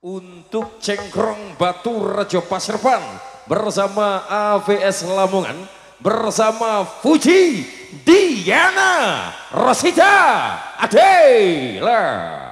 Untuk Cengkrong Batu Rejo Pasirpan bersama AVS Lamongan bersama Fuji Diana Rosita Adela.